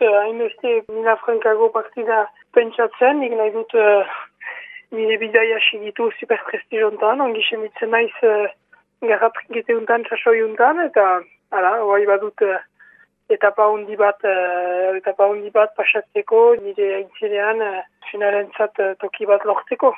Eh, hainbeste Mila Frankago partida pentsatzen, nik nahi dut uh, nire bidaia segitu superprestijontan, ongi semitzen naiz eh, uh, garra trinkete untan, txasoi untan, eta ala, hori badut uh, etapa handi bat, uh, etapa handi bat pasatzeko, nire aintzirean uh, finalentzat uh, toki bat lortzeko.